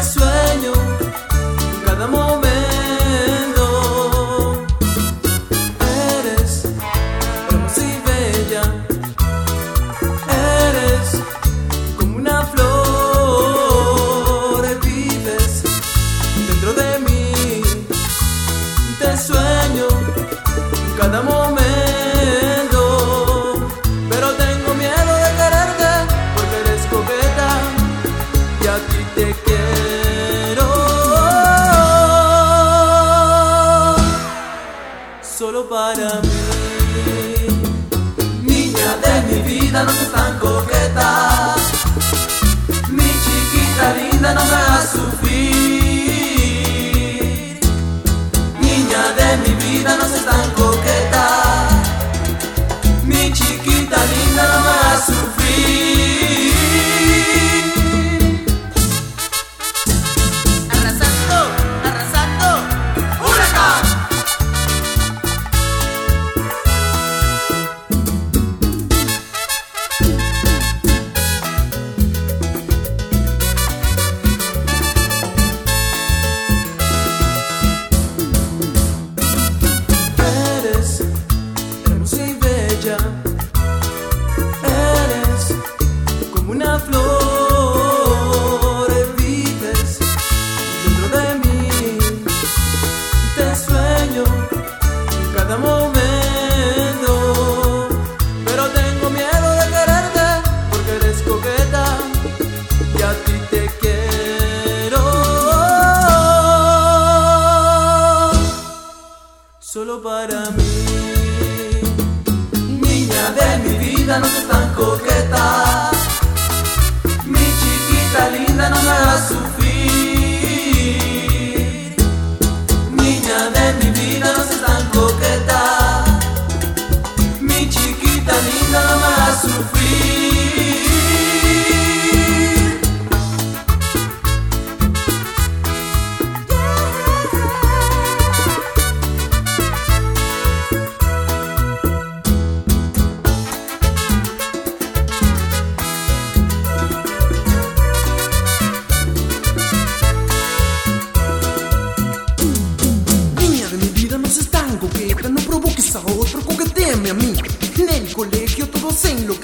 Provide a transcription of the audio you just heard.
te sueño cada momento. Eres hermosa y bella, eres como una flor. Vives dentro de mí, te sueño cada momento. Pero tengo miedo de quererte. Porque eres coqueta. Y aquí te quiero. solo para mí. Niña de mi vida, no seas tan coqueta. Mi chiquita linda, no me hagas sufrir. Niña de mi vida, no seas tan coqueta. Te quiero. Solo para mí. Niña de mi vida, no seas tan coqueta. Mi chiquita linda, no me hagas sufrir. vivo sin lo